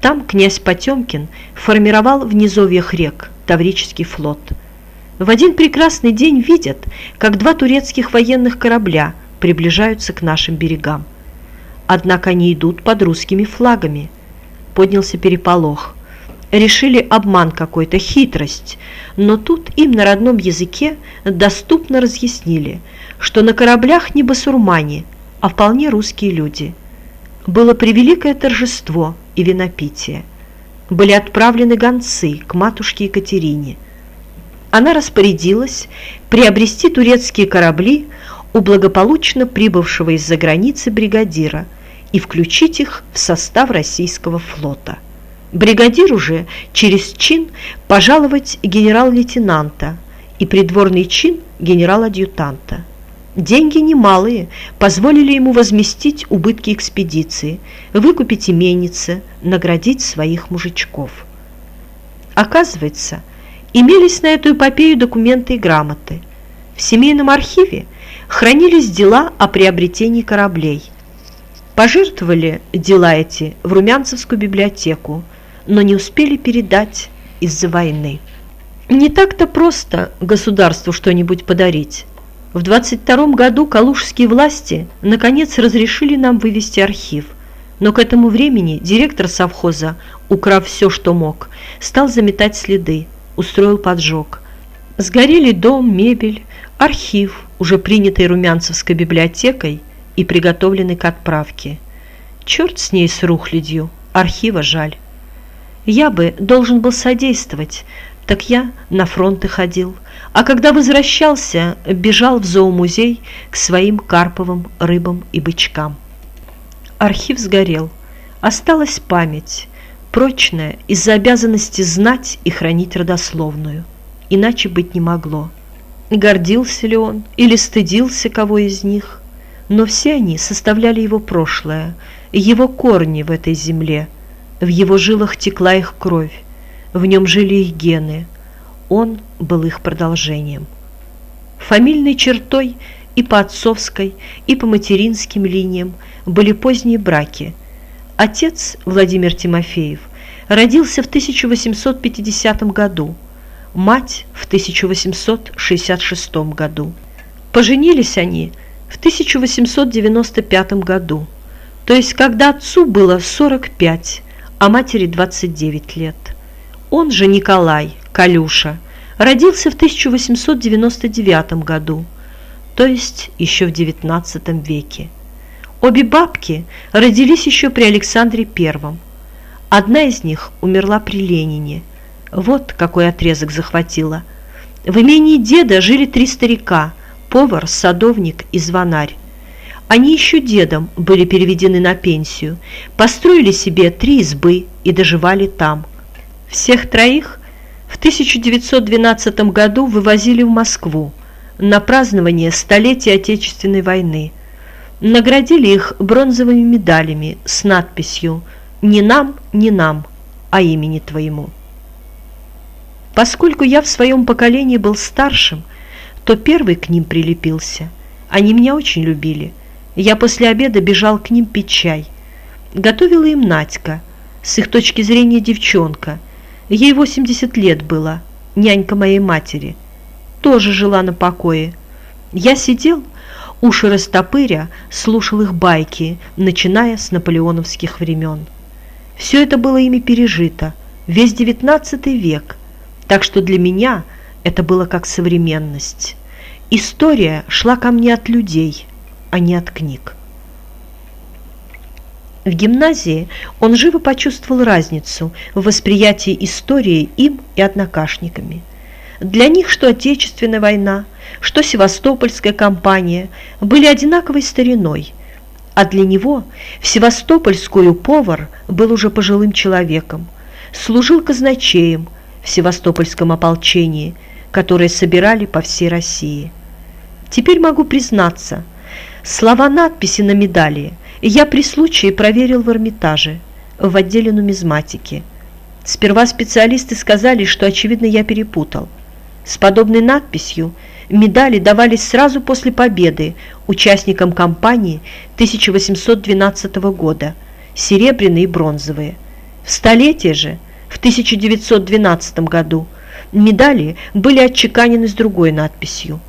Там князь Потемкин формировал в низовьях рек Таврический флот. В один прекрасный день видят, как два турецких военных корабля приближаются к нашим берегам. Однако они идут под русскими флагами. Поднялся переполох. Решили обман какой-то, хитрость. Но тут им на родном языке доступно разъяснили, что на кораблях не басурмане, а вполне русские люди. Было превеликое торжество и винопитие. Были отправлены гонцы к матушке Екатерине – она распорядилась приобрести турецкие корабли у благополучно прибывшего из-за границы бригадира и включить их в состав российского флота. Бригадир уже через чин пожаловать генерал-лейтенанта и придворный чин генерал-адъютанта. Деньги немалые позволили ему возместить убытки экспедиции, выкупить именицы, наградить своих мужичков. Оказывается, Имелись на эту эпопею документы и грамоты. В семейном архиве хранились дела о приобретении кораблей. Пожертвовали дела эти в Румянцевскую библиотеку, но не успели передать из-за войны. Не так-то просто государству что-нибудь подарить. В 22 году калужские власти наконец разрешили нам вывести архив, но к этому времени директор совхоза, украв все, что мог, стал заметать следы устроил поджог. Сгорели дом, мебель, архив, уже принятый Румянцевской библиотекой и приготовленный к отправке. Черт с ней с рухлядью, архива жаль. Я бы должен был содействовать, так я на фронты ходил, а когда возвращался, бежал в зоомузей к своим карповым рыбам и бычкам. Архив сгорел, осталась память, прочная из-за обязанности знать и хранить родословную. Иначе быть не могло. Гордился ли он или стыдился кого из них, но все они составляли его прошлое, его корни в этой земле, в его жилах текла их кровь, в нем жили их гены, он был их продолжением. Фамильной чертой и по отцовской, и по материнским линиям были поздние браки – Отец Владимир Тимофеев родился в 1850 году, мать в 1866 году. Поженились они в 1895 году, то есть когда отцу было 45, а матери 29 лет. Он же Николай, Калюша, родился в 1899 году, то есть еще в XIX веке. Обе бабки родились еще при Александре Первом. Одна из них умерла при Ленине. Вот какой отрезок захватила. В имении деда жили три старика – повар, садовник и звонарь. Они еще дедом были переведены на пенсию, построили себе три избы и доживали там. Всех троих в 1912 году вывозили в Москву на празднование столетия Отечественной войны – наградили их бронзовыми медалями с надписью «Не нам, не нам, а имени твоему». Поскольку я в своем поколении был старшим, то первый к ним прилепился. Они меня очень любили. Я после обеда бежал к ним пить чай. Готовила им Надька, с их точки зрения девчонка. Ей 80 лет было, нянька моей матери. Тоже жила на покое. Я сидел Уши растопыря слушал их байки, начиная с наполеоновских времен. Все это было ими пережито, весь девятнадцатый век, так что для меня это было как современность. История шла ко мне от людей, а не от книг. В гимназии он живо почувствовал разницу в восприятии истории им и однокашниками. Для них что Отечественная война, что Севастопольская кампания были одинаковой стариной, а для него в Севастопольскую повар был уже пожилым человеком, служил казначеем в Севастопольском ополчении, которое собирали по всей России. Теперь могу признаться, слова надписи на медали я при случае проверил в Эрмитаже, в отделе нумизматики. Сперва специалисты сказали, что, очевидно, я перепутал – с подобной надписью медали давались сразу после победы участникам кампании 1812 года, серебряные и бронзовые. В столетие же, в 1912 году, медали были отчеканены с другой надписью